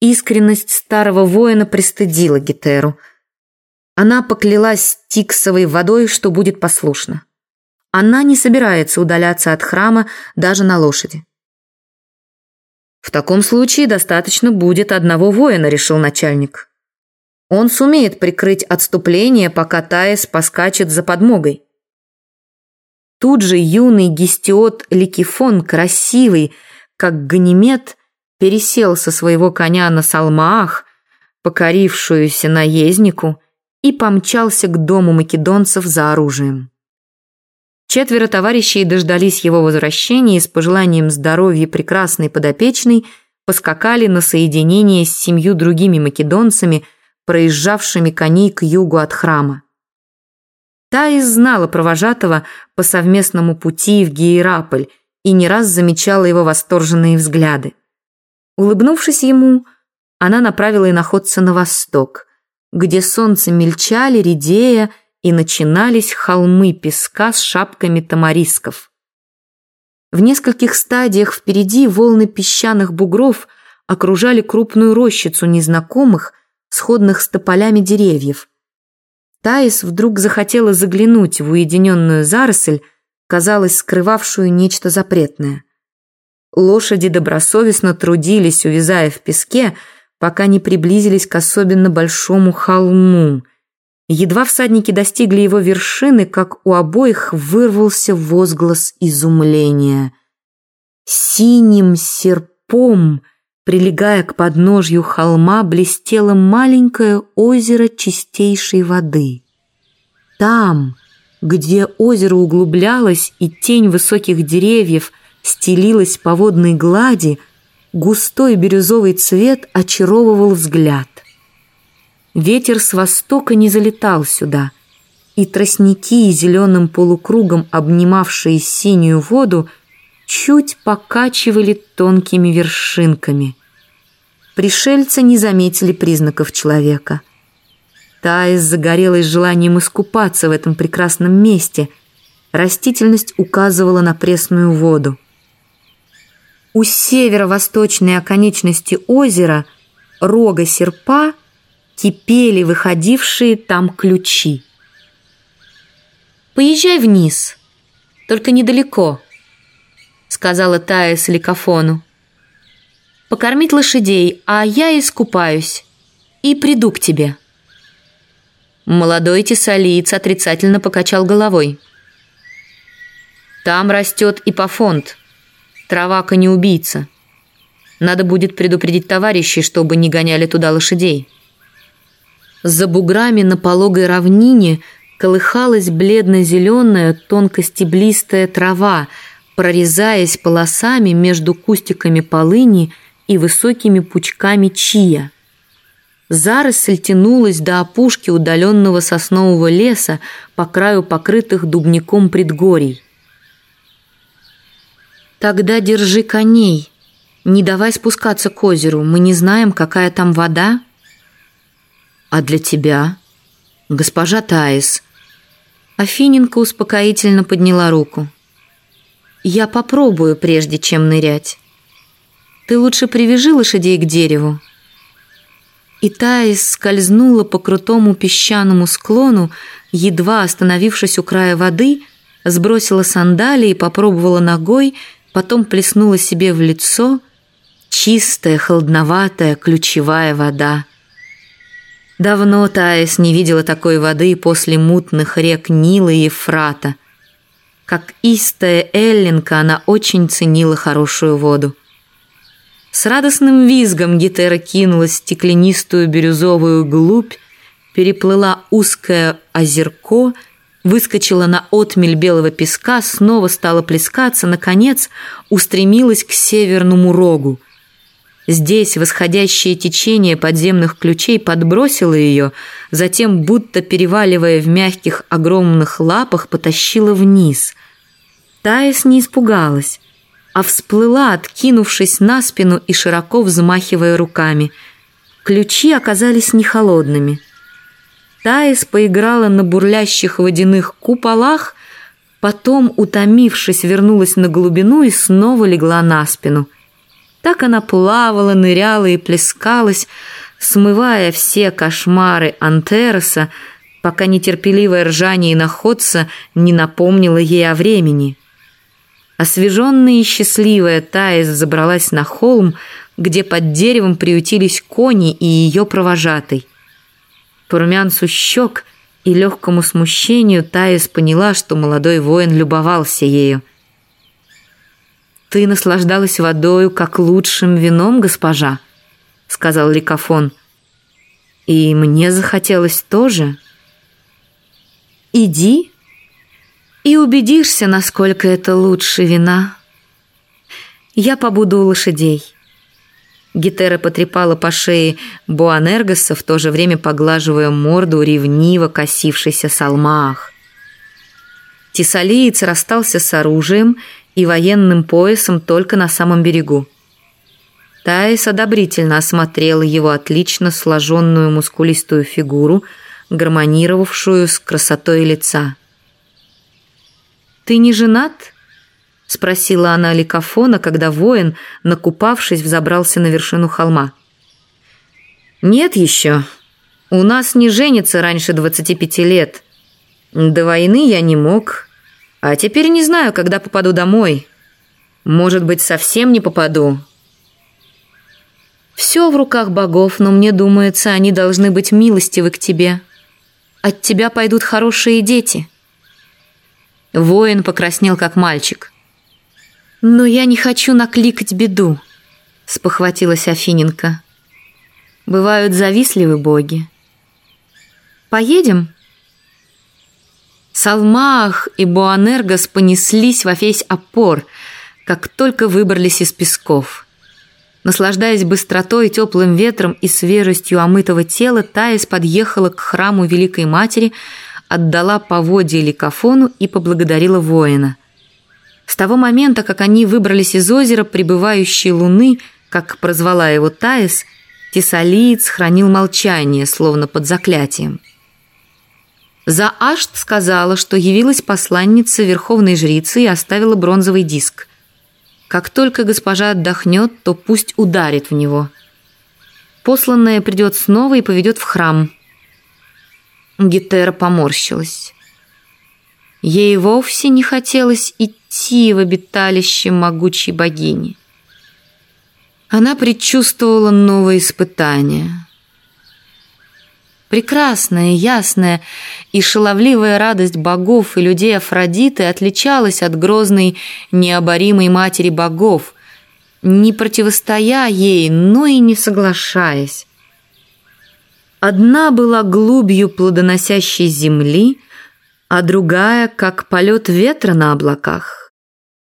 Искренность старого воина пристыдила Гетеру. Она поклялась тиксовой водой, что будет послушна. Она не собирается удаляться от храма даже на лошади. «В таком случае достаточно будет одного воина», — решил начальник. «Он сумеет прикрыть отступление, пока Таис поскачет за подмогой». Тут же юный гестиот Ликифон, красивый, как Ганимед, пересел со своего коня на салмаах, покорившуюся наезднику, и помчался к дому македонцев за оружием. Четверо товарищей дождались его возвращения и с пожеланием здоровья прекрасной подопечной поскакали на соединение с семью другими македонцами, проезжавшими коней к югу от храма. Таис знала провожатого по совместному пути в Гейраполь и не раз замечала его восторженные взгляды. Улыбнувшись ему, она направила иноходца на восток, где солнце мельчали, редея, и начинались холмы песка с шапками тамарисков. В нескольких стадиях впереди волны песчаных бугров окружали крупную рощицу незнакомых, сходных с тополями деревьев. Таис вдруг захотела заглянуть в уединенную заросль, казалось, скрывавшую нечто запретное. Лошади добросовестно трудились, увязая в песке, пока не приблизились к особенно большому холму – Едва всадники достигли его вершины, как у обоих вырвался возглас изумления. Синим серпом, прилегая к подножью холма, блестело маленькое озеро чистейшей воды. Там, где озеро углублялось и тень высоких деревьев стелилась по водной глади, густой бирюзовый цвет очаровывал взгляд. Ветер с востока не залетал сюда, и тростники, зеленым полукругом обнимавшие синюю воду, чуть покачивали тонкими вершинками. Пришельцы не заметили признаков человека. Таис загорелась желанием искупаться в этом прекрасном месте. Растительность указывала на пресную воду. У северо-восточной оконечности озера рога серпа – кипели выходившие там ключи. «Поезжай вниз, только недалеко», — сказала Тая с ликофону. «Покормить лошадей, а я искупаюсь и приду к тебе». Молодой тесалиец отрицательно покачал головой. «Там растет ипофонт, трава не убийца. Надо будет предупредить товарищей, чтобы не гоняли туда лошадей». За буграми на пологой равнине колыхалась бледно-зеленая тонкостеблистая трава, прорезаясь полосами между кустиками полыни и высокими пучками чия. Заросль тянулась до опушки удаленного соснового леса по краю покрытых дубником предгорий. «Тогда держи коней. Не давай спускаться к озеру. Мы не знаем, какая там вода». «А для тебя?» «Госпожа Таис». Афиненко успокоительно подняла руку. «Я попробую, прежде чем нырять. Ты лучше привяжи лошадей к дереву». И Таис скользнула по крутому песчаному склону, едва остановившись у края воды, сбросила сандалии, попробовала ногой, потом плеснула себе в лицо чистая, холодноватая, ключевая вода. Давно Таис не видела такой воды после мутных рек Нила и Ефрата. Как истая эллинка, она очень ценила хорошую воду. С радостным визгом Гетера кинулась в стеклянистую бирюзовую глубь, переплыла узкое озерко, выскочила на отмель белого песка, снова стала плескаться, наконец устремилась к северному рогу – Здесь восходящее течение подземных ключей подбросило ее, затем, будто переваливая в мягких огромных лапах, потащило вниз. Таис не испугалась, а всплыла, откинувшись на спину и широко взмахивая руками. Ключи оказались не холодными. Таис поиграла на бурлящих водяных куполах, потом, утомившись, вернулась на глубину и снова легла на спину – Так она плавала, ныряла и плескалась, смывая все кошмары Антероса, пока нетерпеливое ржание находца не напомнило ей о времени. Освеженная и счастливая Таис забралась на холм, где под деревом приютились кони и ее провожатый. По румянцу щек и легкому смущению Таис поняла, что молодой воин любовался ею. «Ты наслаждалась водою, как лучшим вином, госпожа», — сказал Ликофон. «И мне захотелось тоже». «Иди и убедишься, насколько это лучше вина. Я побуду у лошадей». Гетера потрепала по шее Буанергоса, в то же время поглаживая морду ревниво косившейся Салмаах. Тесалиец расстался с оружием и военным поясом только на самом берегу. Таис одобрительно осмотрела его отлично сложенную мускулистую фигуру, гармонировавшую с красотой лица. «Ты не женат?» — спросила она Ликофона, когда воин, накупавшись, взобрался на вершину холма. «Нет еще. У нас не женится раньше двадцати пяти лет. До войны я не мог, а теперь не знаю, когда попаду домой. Может быть, совсем не попаду. Все в руках богов, но мне думается, они должны быть милостивы к тебе. От тебя пойдут хорошие дети. Воин покраснел, как мальчик. Но я не хочу накликать беду, спохватилась Афиненко. Бывают завистливы боги. Поедем? Салмах и Буанергос понеслись во весь опор, как только выбрались из песков. Наслаждаясь быстротой, теплым ветром и свежестью омытого тела, Таис подъехала к храму Великой Матери, отдала поводье Ликофону и поблагодарила воина. С того момента, как они выбрались из озера прибывающей луны, как прозвала его Таис, Тесалиец хранил молчание, словно под заклятием. Заашт сказала, что явилась посланница верховной жрицы и оставила бронзовый диск. Как только госпожа отдохнет, то пусть ударит в него. Посланная придет снова и поведет в храм. Гетера поморщилась. Ей вовсе не хотелось идти в обиталище могучей богини. Она предчувствовала новое испытание – Прекрасная, ясная и шаловливая радость богов и людей Афродиты отличалась от грозной необоримой матери богов, не противостоя ей, но и не соглашаясь. Одна была глубью плодоносящей земли, а другая, как полет ветра на облаках.